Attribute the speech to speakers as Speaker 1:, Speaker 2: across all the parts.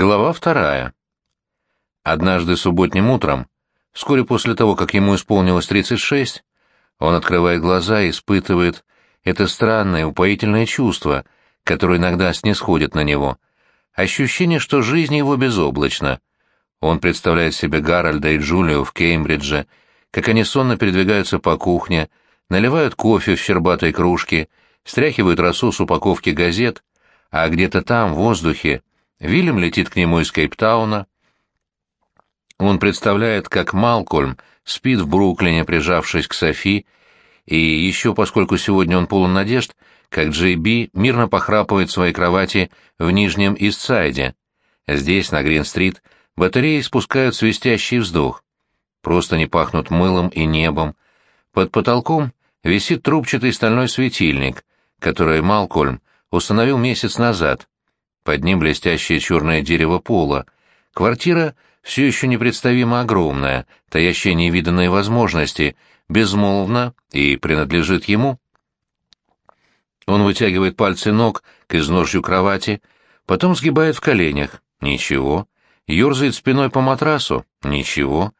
Speaker 1: Глава вторая. Однажды субботним утром, вскоре после того, как ему исполнилось 36, он открывает глаза и испытывает это странное, упоительное чувство, которое иногда снисходит на него. Ощущение, что жизнь его безоблачна. Он представляет себе Гарольда и Джулию в Кеймбридже, как они сонно передвигаются по кухне, наливают кофе в щербатой кружке, стряхивают росу с упаковки газет, а где-то там, в воздухе, Вильям летит к нему из Кейптауна. Он представляет, как Малкольм спит в Бруклине, прижавшись к Софи, и еще, поскольку сегодня он полон надежд, как Джей Би мирно похрапывает в своей кровати в Нижнем Истсайде. Здесь, на Грин-стрит, батареи спускают свистящий вздох. Просто не пахнут мылом и небом. Под потолком висит трубчатый стальной светильник, который Малкольм установил месяц назад, под ним блестящее черное дерево пола. Квартира все еще непредставимо огромная, таящая невиданные возможности, безмолвна и принадлежит ему. Он вытягивает пальцы ног к изножью кровати, потом сгибает в коленях. Ничего. Ёрзает спиной по матрасу. Ничего.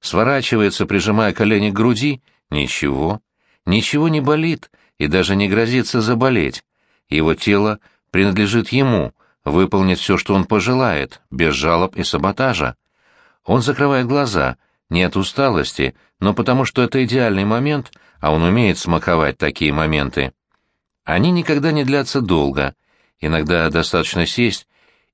Speaker 1: Сворачивается, прижимая колени к груди. Ничего. Ничего не болит и даже не грозится заболеть. Его тело принадлежит ему, выполнит все, что он пожелает, без жалоб и саботажа. Он закрывает глаза, не от усталости, но потому что это идеальный момент, а он умеет смаковать такие моменты. Они никогда не длятся долго, иногда достаточно сесть,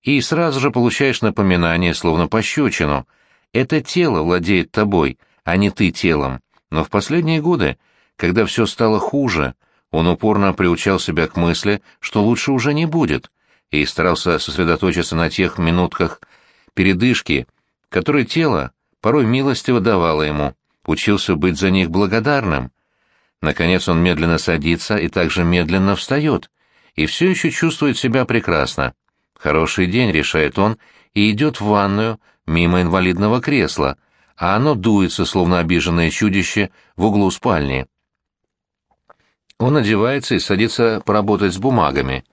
Speaker 1: и сразу же получаешь напоминание, словно пощечину. Это тело владеет тобой, а не ты телом. Но в последние годы, когда все стало хуже, он упорно приучал себя к мысли, что лучше уже не будет — и старался сосредоточиться на тех минутках передышки, которые тело порой милостиво давало ему, учился быть за них благодарным. Наконец он медленно садится и также медленно встает, и все еще чувствует себя прекрасно. Хороший день, решает он, и идет в ванную мимо инвалидного кресла, а оно дуется, словно обиженное чудище, в углу спальни. Он одевается и садится поработать с бумагами.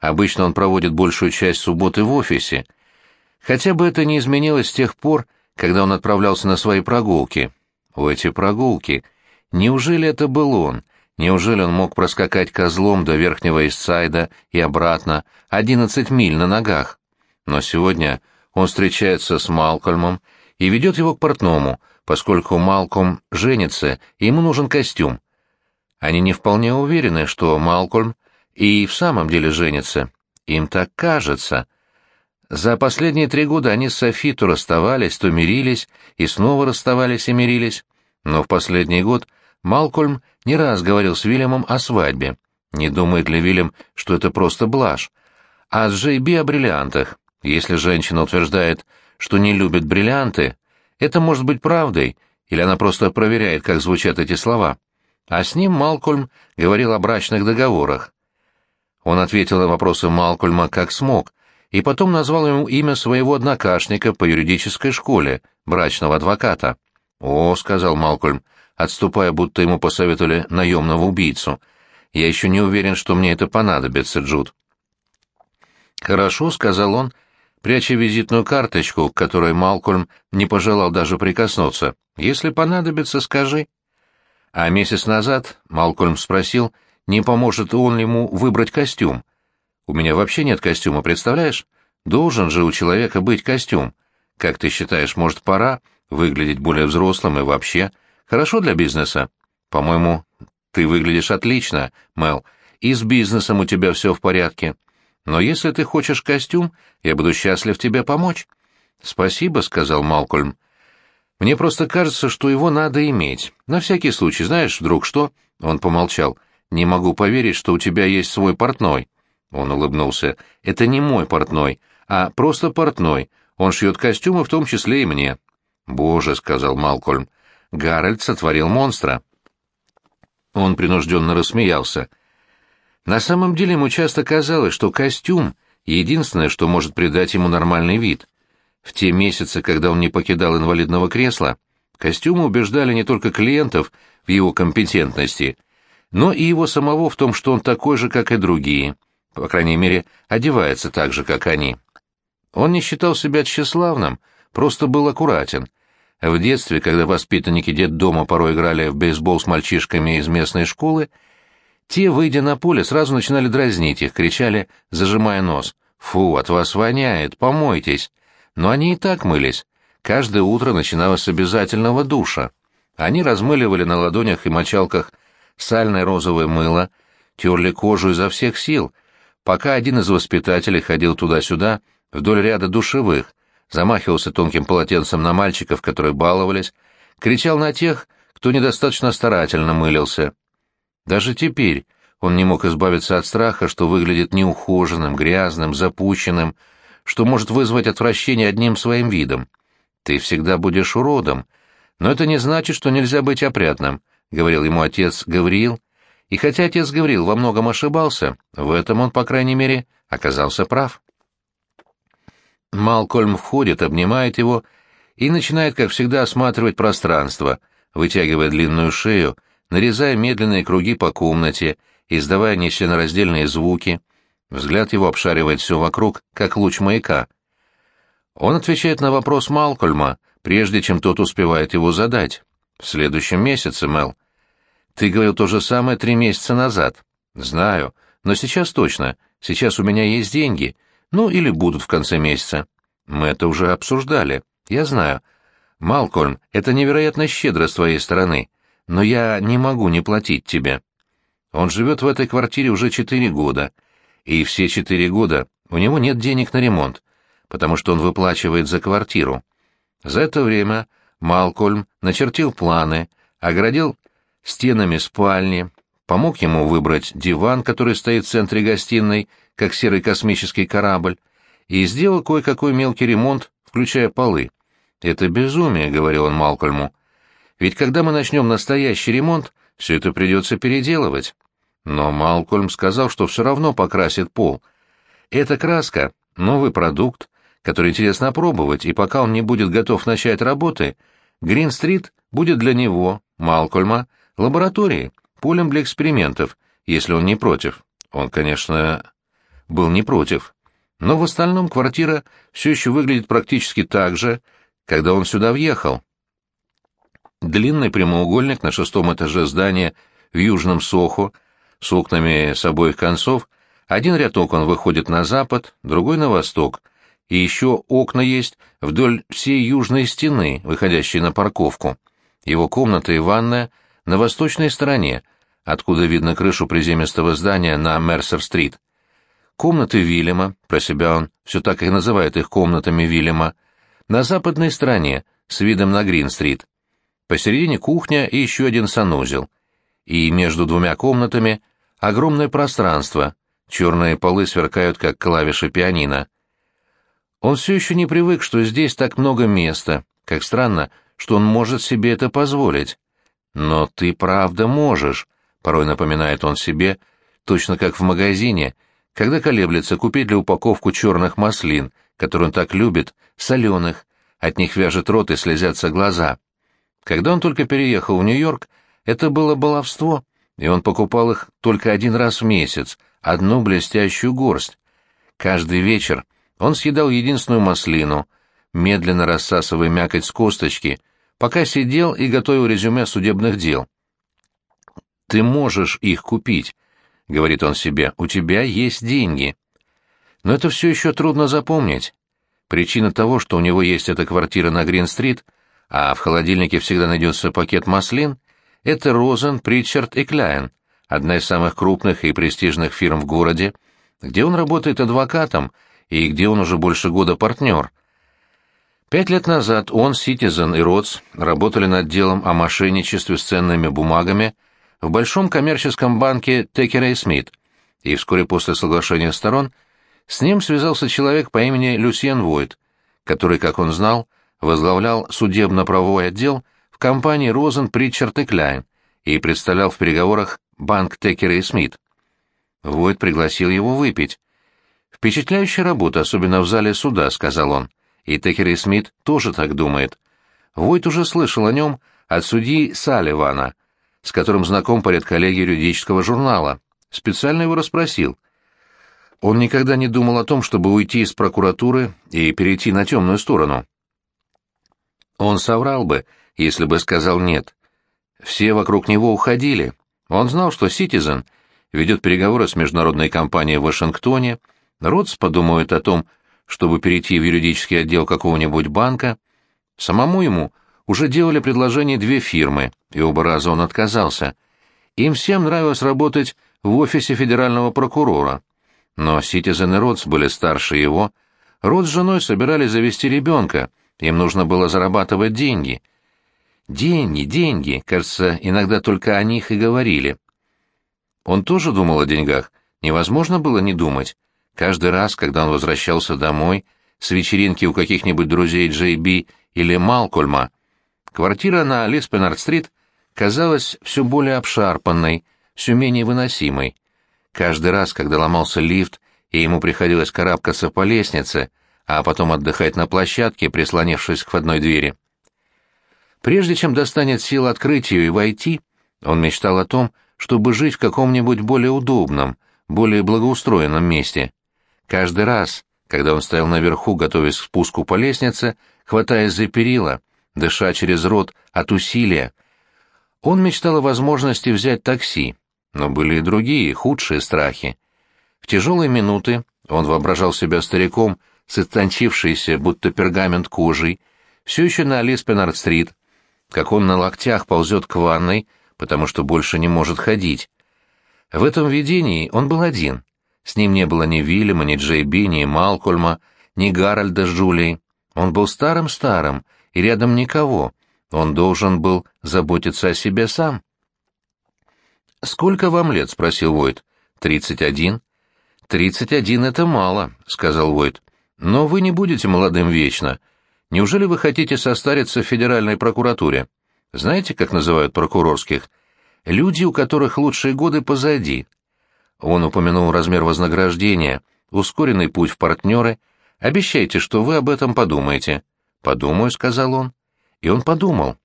Speaker 1: Обычно он проводит большую часть субботы в офисе. Хотя бы это не изменилось с тех пор, когда он отправлялся на свои прогулки. О, эти прогулки! Неужели это был он? Неужели он мог проскакать козлом до Верхнего Истсайда и обратно, одиннадцать миль на ногах? Но сегодня он встречается с Малкольмом и ведет его к портному, поскольку Малкольм женится, и ему нужен костюм. Они не вполне уверены, что Малкольм и в самом деле женится. Им так кажется. За последние три года они с Софи то расставались, то мирились, и снова расставались и мирились. Но в последний год Малкольм не раз говорил с Вильямом о свадьбе. Не думает ли Вильям, что это просто блажь? А с Джейби о бриллиантах. Если женщина утверждает, что не любит бриллианты, это может быть правдой, или она просто проверяет, как звучат эти слова. А с ним Малкольм говорил о брачных договорах. Он ответил на вопросы Малкольма как смог, и потом назвал ему имя своего однокашника по юридической школе, брачного адвоката. «О», — сказал Малкольм, отступая, будто ему посоветовали наемного убийцу, — «я еще не уверен, что мне это понадобится, Джуд». «Хорошо», — сказал он, пряча визитную карточку, к которой Малкольм не пожелал даже прикоснуться. «Если понадобится, скажи». А месяц назад Малкольм спросил, не поможет он ему выбрать костюм. У меня вообще нет костюма, представляешь? Должен же у человека быть костюм. Как ты считаешь, может, пора выглядеть более взрослым и вообще? Хорошо для бизнеса? По-моему, ты выглядишь отлично, Мел, и с бизнесом у тебя все в порядке. Но если ты хочешь костюм, я буду счастлив тебе помочь. Спасибо, сказал Малкольм. Мне просто кажется, что его надо иметь. На всякий случай, знаешь, вдруг что? Он помолчал. «Не могу поверить, что у тебя есть свой портной». Он улыбнулся. «Это не мой портной, а просто портной. Он шьет костюмы, в том числе и мне». «Боже», — сказал Малкольм, — «Гарольд сотворил монстра». Он принужденно рассмеялся. На самом деле ему часто казалось, что костюм — единственное, что может придать ему нормальный вид. В те месяцы, когда он не покидал инвалидного кресла, костюмы убеждали не только клиентов в его компетентности, но и его самого в том, что он такой же, как и другие, по крайней мере, одевается так же, как они. Он не считал себя тщеславным, просто был аккуратен. В детстве, когда воспитанники детдома порой играли в бейсбол с мальчишками из местной школы, те, выйдя на поле, сразу начинали дразнить их, кричали, зажимая нос. «Фу, от вас воняет, помойтесь!» Но они и так мылись. Каждое утро начиналось с обязательного душа. Они размыливали на ладонях и мочалках сальное розовое мыло, терли кожу изо всех сил, пока один из воспитателей ходил туда-сюда вдоль ряда душевых, замахивался тонким полотенцем на мальчиков, которые баловались, кричал на тех, кто недостаточно старательно мылился. Даже теперь он не мог избавиться от страха, что выглядит неухоженным, грязным, запущенным, что может вызвать отвращение одним своим видом. «Ты всегда будешь уродом», но это не значит, что нельзя быть опрятным, — говорил ему отец Гавриил. И хотя отец Гавриил во многом ошибался, в этом он, по крайней мере, оказался прав. Малкольм входит, обнимает его и начинает, как всегда, осматривать пространство, вытягивая длинную шею, нарезая медленные круги по комнате, издавая нечленораздельные звуки. Взгляд его обшаривает все вокруг, как луч маяка. Он отвечает на вопрос Малкольма, прежде чем тот успевает его задать. В следующем месяце, Мел. Ты говорил то же самое три месяца назад. Знаю, но сейчас точно. Сейчас у меня есть деньги. Ну, или будут в конце месяца. Мы это уже обсуждали. Я знаю. Малкольм, это невероятно щедро с твоей стороны, но я не могу не платить тебе. Он живет в этой квартире уже четыре года, и все четыре года у него нет денег на ремонт, потому что он выплачивает за квартиру. За это время Малкольм начертил планы, оградил стенами спальни, помог ему выбрать диван, который стоит в центре гостиной, как серый космический корабль, и сделал кое-какой мелкий ремонт, включая полы. «Это безумие», — говорил он Малкольму. «Ведь когда мы начнем настоящий ремонт, все это придется переделывать». Но Малкольм сказал, что все равно покрасит пол. Эта краска — новый продукт, который интересно опробовать, и пока он не будет готов начать работы, Грин-стрит будет для него, Малкольма, лабораторией, полем для экспериментов, если он не против. Он, конечно, был не против. Но в остальном квартира все еще выглядит практически так же, когда он сюда въехал. Длинный прямоугольник на шестом этаже здания в Южном Сохо, с окнами с обоих концов, один ряд окон выходит на запад, другой на восток — и еще окна есть вдоль всей южной стены, выходящей на парковку. Его комната и ванная на восточной стороне, откуда видно крышу приземистого здания на Мерсер-стрит. Комнаты Вильяма, про себя он все так и называет их комнатами Вильяма, на западной стороне, с видом на Грин-стрит. Посередине кухня и еще один санузел. И между двумя комнатами огромное пространство, черные полы сверкают, как клавиши пианино. Он все еще не привык, что здесь так много места. Как странно, что он может себе это позволить. Но ты правда можешь, порой напоминает он себе, точно как в магазине, когда колеблется купить для упаковку черных маслин, которые он так любит, соленых, от них вяжет рот и слезятся глаза. Когда он только переехал в Нью-Йорк, это было баловство, и он покупал их только один раз в месяц, одну блестящую горсть. Каждый вечер он съедал единственную маслину, медленно рассасывая мякоть с косточки, пока сидел и готовил резюме судебных дел. «Ты можешь их купить», — говорит он себе, — «у тебя есть деньги». Но это все еще трудно запомнить. Причина того, что у него есть эта квартира на Грин-стрит, а в холодильнике всегда найдется пакет маслин, это Розен, Притчард и Кляйн, одна из самых крупных и престижных фирм в городе, где он работает адвокатом и где он уже больше года партнер. Пять лет назад он, Ситизен и Ротс работали над делом о мошенничестве с ценными бумагами в большом коммерческом банке Текера и Смит, и вскоре после соглашения сторон с ним связался человек по имени Люсьен Войт, который, как он знал, возглавлял судебно-правовой отдел в компании Розен, Притчард и Кляйн и представлял в переговорах банк Текера и Смит. Войт пригласил его выпить, «Впечатляющая работа, особенно в зале суда», — сказал он. И Текери Смит тоже так думает. Войт уже слышал о нем от судьи Салливана, с которым знаком по редколлегии юридического журнала. Специально его расспросил. Он никогда не думал о том, чтобы уйти из прокуратуры и перейти на темную сторону. Он соврал бы, если бы сказал «нет». Все вокруг него уходили. Он знал, что «Ситизен» ведет переговоры с международной компанией в Вашингтоне, Ротс подумает о том, чтобы перейти в юридический отдел какого-нибудь банка. Самому ему уже делали предложение две фирмы, и оба раза он отказался. Им всем нравилось работать в офисе федерального прокурора. Но Ситизен и Ротс были старше его. Рот с женой собирались завести ребенка, им нужно было зарабатывать деньги. Деньги, деньги, кажется, иногда только о них и говорили. Он тоже думал о деньгах, невозможно было не думать. Каждый раз, когда он возвращался домой, с вечеринки у каких-нибудь друзей Джей Би или Малкольма, квартира на Лиспенард-стрит казалась все более обшарпанной, все менее выносимой. Каждый раз, когда ломался лифт, и ему приходилось карабкаться по лестнице, а потом отдыхать на площадке, прислонившись к входной двери. Прежде чем достанет сил открыть ее и войти, он мечтал о том, чтобы жить в каком-нибудь более удобном, более благоустроенном месте. Каждый раз, когда он стоял наверху, готовясь к спуску по лестнице, хватаясь за перила, дыша через рот от усилия, он мечтал о возможности взять такси, но были и другие, худшие страхи. В тяжелые минуты он воображал себя стариком с истончившейся, будто пергамент кожей, все еще на Лиспенард-стрит, как он на локтях ползет к ванной, потому что больше не может ходить. В этом видении он был один. С ним не было ни Вильяма, ни Джейби, ни Малкольма, ни Гарольда с Джулией. Он был старым-старым, и рядом никого. Он должен был заботиться о себе сам. «Сколько вам лет?» — спросил Войт. «Тридцать один». «Тридцать один — это мало», — сказал Войт. «Но вы не будете молодым вечно. Неужели вы хотите состариться в федеральной прокуратуре? Знаете, как называют прокурорских? Люди, у которых лучшие годы позади. Он упомянул размер вознаграждения, ускоренный путь в партнеры. Обещайте, что вы об этом подумаете. «Подумаю», — сказал он. И он подумал.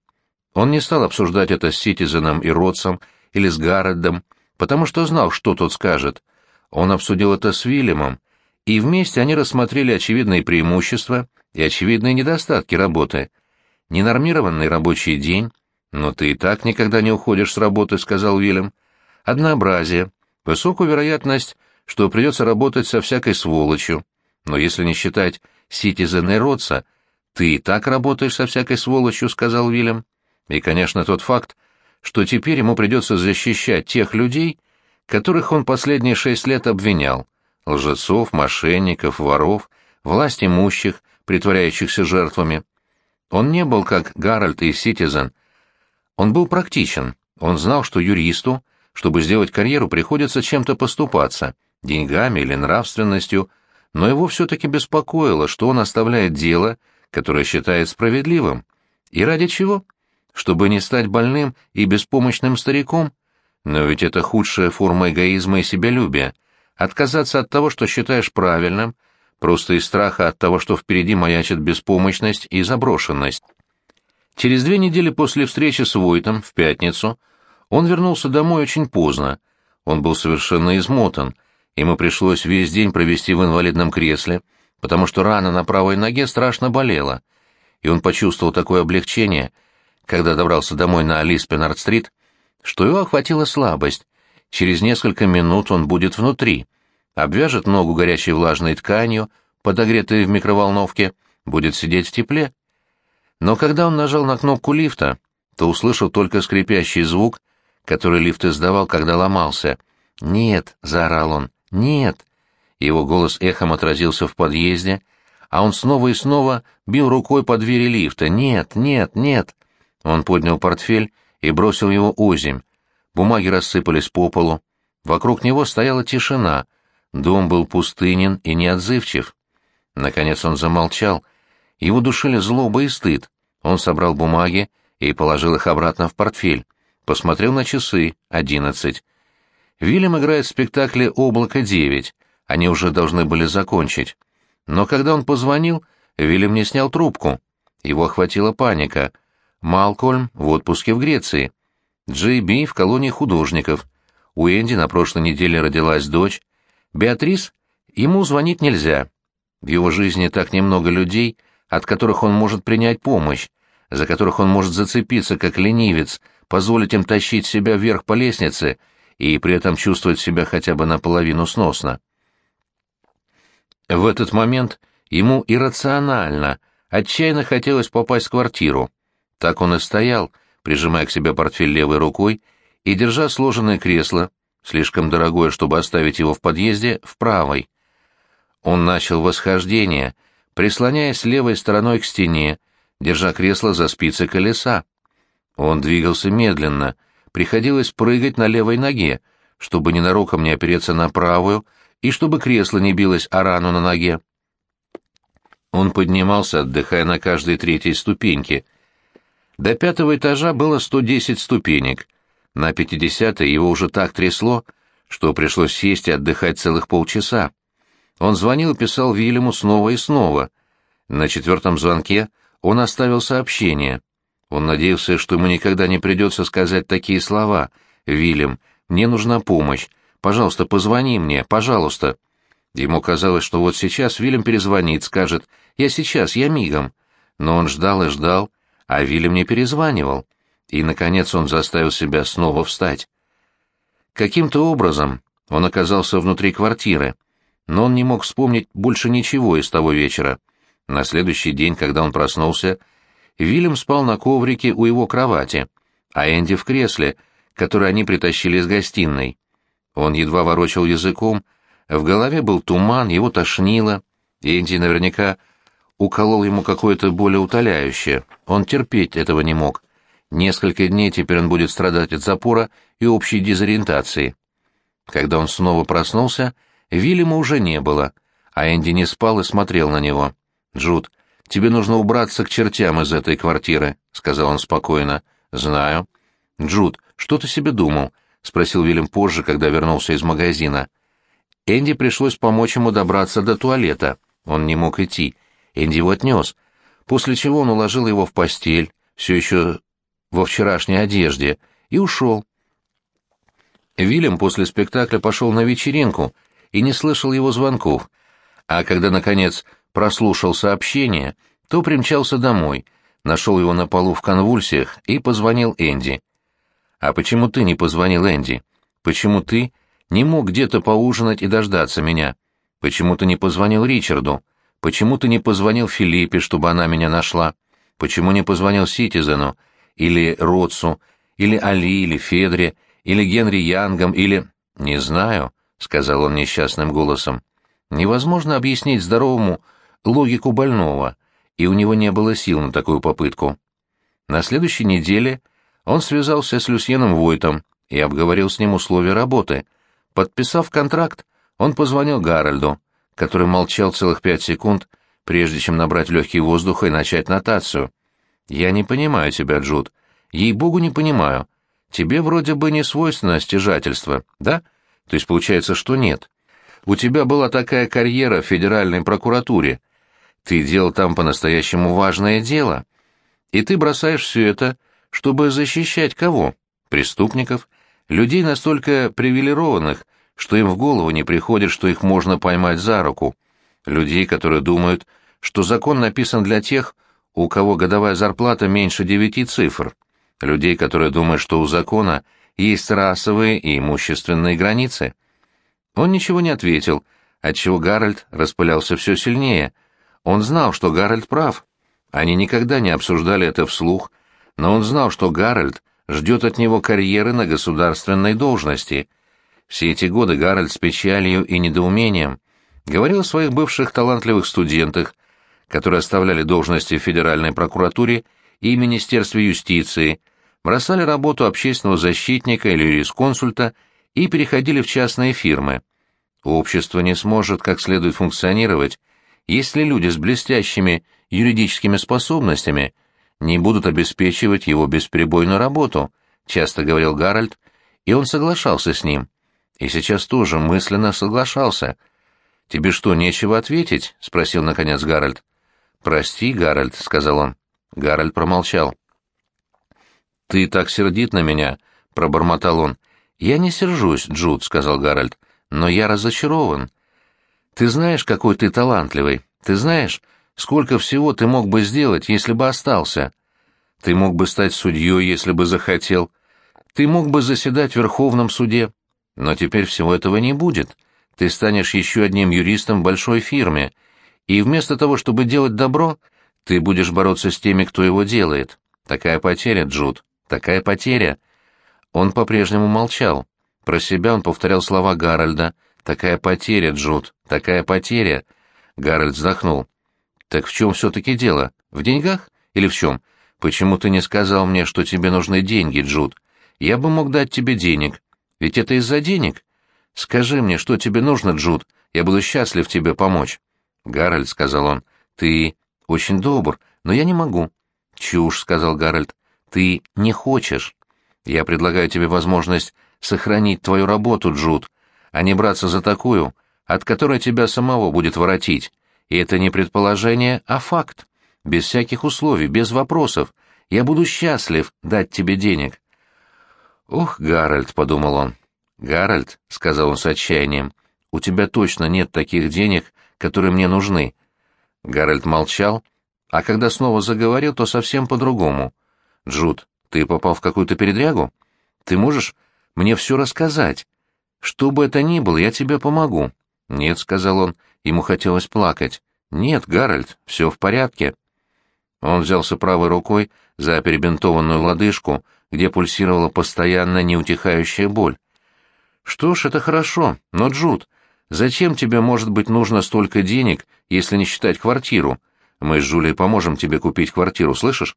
Speaker 1: Он не стал обсуждать это с Ситизеном и Ротсом или с Гарредом, потому что знал, что тот скажет. Он обсудил это с Вильямом, и вместе они рассмотрели очевидные преимущества и очевидные недостатки работы. Ненормированный рабочий день, «Но ты и так никогда не уходишь с работы», — сказал Уильям. «Однообразие, высокую вероятность, что придется работать со всякой сволочью. Но если не считать Ситизена и Ротса, ты и так работаешь со всякой сволочью», — сказал Уильям. «И, конечно, тот факт, что теперь ему придется защищать тех людей, которых он последние шесть лет обвинял, лжецов, мошенников, воров, власть имущих, притворяющихся жертвами. Он не был как Гарольд и Ситизен, он был практичен, он знал, что юристу, чтобы сделать карьеру, приходится чем-то поступаться, деньгами или нравственностью, но его все-таки беспокоило, что он оставляет дело, которое считает справедливым. И ради чего? Чтобы не стать больным и беспомощным стариком? Но ведь это худшая форма эгоизма и себялюбия. Отказаться от того, что считаешь правильным, просто из страха от того, что впереди маячит беспомощность и заброшенность. Через две недели после встречи с Войтом, в пятницу, он вернулся домой очень поздно. Он был совершенно измотан. Ему пришлось весь день провести в инвалидном кресле, потому что рана на правой ноге страшно болела. И он почувствовал такое облегчение, когда добрался домой на Лиспенард-стрит, что его охватила слабость. Через несколько минут он будет внутри. Обвяжет ногу горячей влажной тканью, подогретой в микроволновке, будет сидеть в тепле. Но когда он нажал на кнопку лифта, то услышал только скрипящий звук, который лифт издавал, когда ломался. «Нет!» — заорал он. «Нет!» Его голос эхом отразился в подъезде, а он снова и снова бил рукой по двери лифта. «Нет! Нет! Нет!» Он поднял портфель и бросил его озимь. Бумаги рассыпались по полу. Вокруг него стояла тишина. Дом был пустынен и неотзывчив. Наконец он замолчал — его душили злоба и стыд. Он собрал бумаги и положил их обратно в портфель. Посмотрел на часы. Одиннадцать. Вильям играет в спектакле «Облако-9». Они уже должны были закончить. Но когда он позвонил, Вильям не снял трубку. Его охватила паника. Малкольм в отпуске в Греции. Джей Би в колонии художников. У Энди на прошлой неделе родилась дочь. Беатрис Ему звонить нельзя. В его жизни так немного людей, от которых он может принять помощь, за которых он может зацепиться, как ленивец, позволить им тащить себя вверх по лестнице и при этом чувствовать себя хотя бы наполовину сносно. В этот момент ему иррационально, отчаянно хотелось попасть в квартиру. Так он и стоял, прижимая к себе портфель левой рукой и держа сложенное кресло, слишком дорогое, чтобы оставить его в подъезде, в правой. Он начал восхождение, прислоняясь левой стороной к стене, держа кресло за спицы колеса. Он двигался медленно, приходилось прыгать на левой ноге, чтобы ненароком не опереться на правую и чтобы кресло не билось о рану на ноге. Он поднимался, отдыхая на каждой третьей ступеньке. До пятого этажа было 110 ступенек. На пятидесятой его уже так трясло, что пришлось сесть и отдыхать целых полчаса. Он звонил и писал Вильяму снова и снова. На четвертом звонке он оставил сообщение. Он надеялся, что ему никогда не придется сказать такие слова. «Вильям, мне нужна помощь. Пожалуйста, позвони мне, пожалуйста». Ему казалось, что вот сейчас Вильям перезвонит, скажет «Я сейчас, я мигом». Но он ждал и ждал, а Вильям не перезванивал. И, наконец, он заставил себя снова встать. Каким-то образом он оказался внутри квартиры, но он не мог вспомнить больше ничего из того вечера. На следующий день, когда он проснулся, Вильям спал на коврике у его кровати, а Энди в кресле, которое они притащили из гостиной. Он едва ворочал языком, в голове был туман, его тошнило. Энди наверняка уколол ему какое-то более утоляющее. Он терпеть этого не мог. Несколько дней теперь он будет страдать от запора и общей дезориентации. Когда он снова проснулся, Вильяма уже не было, а Энди не спал и смотрел на него. «Джуд, тебе нужно убраться к чертям из этой квартиры», — сказал он спокойно. «Знаю». «Джуд, что ты себе думал?» — спросил Вильям позже, когда вернулся из магазина. Энди пришлось помочь ему добраться до туалета. Он не мог идти. Энди его отнес, после чего он уложил его в постель, все еще во вчерашней одежде, и ушел. Вильям после спектакля пошел на вечеринку и не слышал его звонков, а когда, наконец, прослушал сообщение, то примчался домой, нашел его на полу в конвульсиях и позвонил Энди. «А почему ты не позвонил Энди? Почему ты не мог где-то поужинать и дождаться меня? Почему ты не позвонил Ричарду? Почему ты не позвонил Филиппе, чтобы она меня нашла? Почему не позвонил Ситизену? Или Ротсу? Или Али? Или Федре? Или Генри Янгом? Или... Не знаю», — сказал он несчастным голосом. «Невозможно объяснить здоровому логику больного, и у него не было сил на такую попытку. На следующей неделе он связался с Люсьеном Войтом и обговорил с ним условия работы. Подписав контракт, он позвонил Гарольду, который молчал целых пять секунд, прежде чем набрать легкий воздуха и начать нотацию. «Я не понимаю тебя, Джуд. Ей-богу, не понимаю. Тебе вроде бы не свойственно стяжательство, да? То есть получается, что нет. У тебя была такая карьера в федеральной прокуратуре, ты делал там по-настоящему важное дело. И ты бросаешь все это, чтобы защищать кого? Преступников? Людей настолько привилегированных, что им в голову не приходит, что их можно поймать за руку. Людей, которые думают, что закон написан для тех, у кого годовая зарплата меньше девяти цифр. Людей, которые думают, что у закона есть расовые и имущественные границы. Он ничего не ответил, отчего Гарольд распалялся все сильнее — он знал, что Гарольд прав. Они никогда не обсуждали это вслух, но он знал, что Гарольд ждет от него карьеры на государственной должности. Все эти годы Гарольд с печалью и недоумением говорил о своих бывших талантливых студентах, которые оставляли должности в Федеральной прокуратуре и Министерстве юстиции, бросали работу общественного защитника или юрисконсульта и переходили в частные фирмы. Общество не сможет как следует функционировать, если люди с блестящими юридическими способностями не будут обеспечивать его бесперебойную работу, часто говорил Гарольд, и он соглашался с ним. И сейчас тоже мысленно соглашался. «Тебе что, нечего ответить?» — спросил наконец Гарольд. «Прости, Гарольд», — сказал он. Гарольд промолчал. «Ты так сердит на меня», — пробормотал он. «Я не сержусь, Джуд», — сказал Гарольд, — «но я разочарован. Ты знаешь, какой ты талантливый. Ты знаешь, сколько всего ты мог бы сделать, если бы остался. Ты мог бы стать судьей, если бы захотел. Ты мог бы заседать в Верховном суде. Но теперь всего этого не будет. Ты станешь еще одним юристом в большой фирме, и вместо того, чтобы делать добро, ты будешь бороться с теми, кто его делает. Такая потеря, Джуд, такая потеря. Он по-прежнему молчал. Про себя он повторял слова Гарольда. «Такая потеря, Джуд, такая потеря». Гарольд вздохнул. «Так в чем все-таки дело? В деньгах? Или в чем? Почему ты не сказал мне, что тебе нужны деньги, Джуд? Я бы мог дать тебе денег. Ведь это из-за денег. Скажи мне, что тебе нужно, Джуд. Я буду счастлив тебе помочь». «Гарольд», — сказал он, — «ты очень добр, но я не могу». «Чушь», — сказал Гарольд, — «ты не хочешь». «Я предлагаю тебе возможность сохранить твою работу, Джуд, а не браться за такую, от которой тебя самого будет воротить. И это не предположение, а факт. Без всяких условий, без вопросов. Я буду счастлив дать тебе денег». «Ох, Гарольд», — подумал он. «Гарольд», — сказал он с отчаянием, — «у тебя точно нет таких денег, которые мне нужны». Гарольд молчал, а когда снова заговорил, то совсем по-другому. «Джуд, ты попал в какую-то передрягу? Ты можешь мне все рассказать? Что бы это ни было, я тебе помогу». «Нет», — сказал он, ему хотелось плакать. «Нет, Гарольд, все в порядке». Он взялся правой рукой за перебинтованную лодыжку, где пульсировала постоянно неутихающая боль. «Что ж, это хорошо, но, Джуд, зачем тебе, может быть, нужно столько денег, если не считать квартиру? Мы с Жулей поможем тебе купить квартиру, слышишь?»